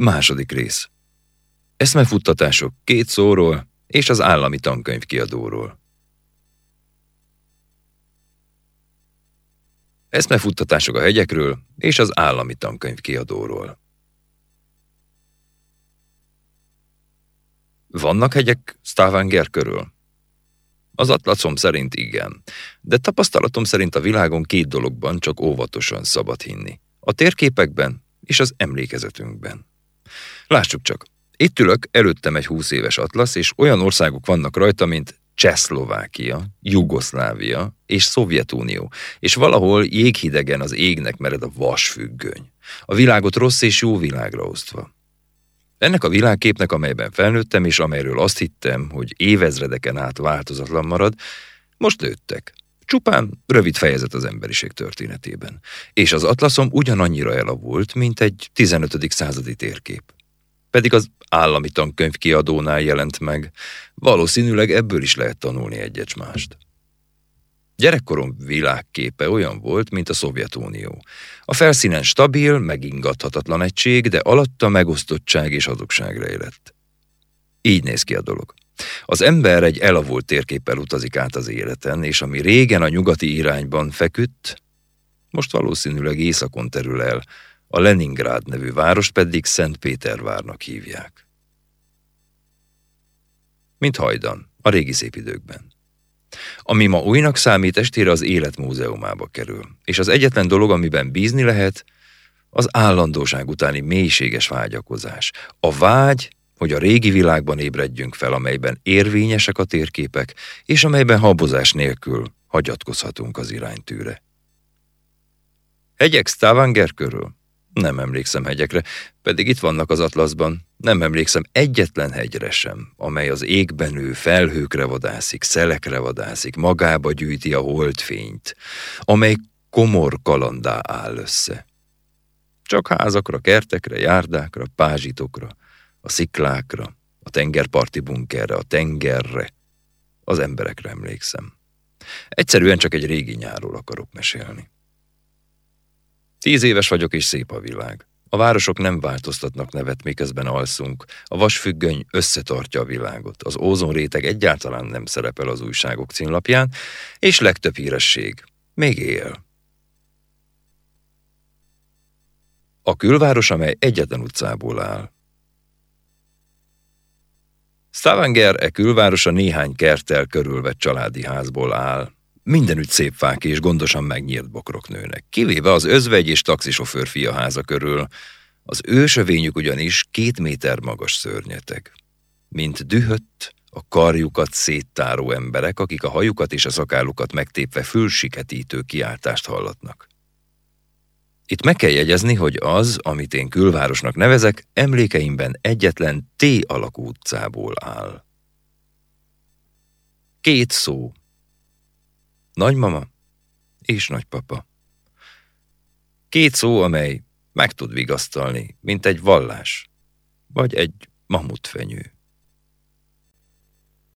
Második rész. Eszmefuttatások két szóról és az állami tankönyv kiadóról. Eszmefuttatások a hegyekről és az állami tankönyv kiadóról. Vannak hegyek Stavanger körül? Az atlaszom szerint igen, de tapasztalatom szerint a világon két dologban csak óvatosan szabad hinni. A térképekben és az emlékezetünkben. Lássuk csak, itt ülök, előttem egy húsz éves atlasz, és olyan országok vannak rajta, mint Csehszlovákia, Jugoszlávia és Szovjetunió, és valahol jéghidegen az égnek mered a vasfüggöny. A világot rossz és jó világra osztva. Ennek a világképnek, amelyben felnőttem, és amelyről azt hittem, hogy évezredeken át változatlan marad, most lőttek. Csupán rövid fejezet az emberiség történetében. És az atlaszom ugyanannyira elavult, mint egy 15. századi térkép. Pedig az állami tankönyv kiadónál jelent meg. Valószínűleg ebből is lehet tanulni egyet mást. Gyerekkorom világképe olyan volt, mint a Szovjetunió. A felszínen stabil, megingathatatlan egység, de alatta megosztottság és hazugság rejlett. Így néz ki a dolog. Az ember egy elavult térképpel utazik át az életen, és ami régen a nyugati irányban feküdt, most valószínűleg északon terül el, a Leningrád nevű várost pedig Szentpétervárnak hívják. Mint hajdan, a régi szép időkben. Ami ma újnak számít, estére az életmúzeumába kerül, és az egyetlen dolog, amiben bízni lehet, az állandóság utáni mélységes vágyakozás. A vágy, hogy a régi világban ébredjünk fel, amelyben érvényesek a térképek, és amelyben habozás nélkül hagyatkozhatunk az iránytűre. Hegyek Stavanger körül? Nem emlékszem hegyekre, pedig itt vannak az atlaszban. Nem emlékszem egyetlen hegyre sem, amely az égben ő felhőkre vadászik, szelekre vadászik, magába gyűjti a holdfényt, amely komor kalandá áll össze. Csak házakra, kertekre, járdákra, pázsitokra, a sziklákra, a tengerparti bunkerre, a tengerre, az emberekre emlékszem. Egyszerűen csak egy régi nyáról akarok mesélni. Tíz éves vagyok, és szép a világ. A városok nem változtatnak nevet, miközben alszunk. A vasfüggöny összetartja a világot. Az ózonréteg egyáltalán nem szerepel az újságok címlapján, és legtöbb híresség még él. A külváros, amely egyetlen utcából áll. Stavanger e külvárosa néhány kerttel körülvett családi házból áll. Mindenütt szép fák és gondosan megnyírt bokrok nőnek, kivéve az özvegy és taxisofőr fia háza körül. Az ősövényük ugyanis két méter magas szörnyeteg. Mint dühött, a karjukat széttáró emberek, akik a hajukat és a szakállukat megtépve fülsiketítő kiáltást hallatnak. Itt meg kell jegyezni, hogy az, amit én külvárosnak nevezek, emlékeimben egyetlen T alakú utcából áll. Két szó, Nagymama és nagypapa. Két szó, amely meg tud vigasztalni, mint egy vallás, vagy egy mamutfenyő.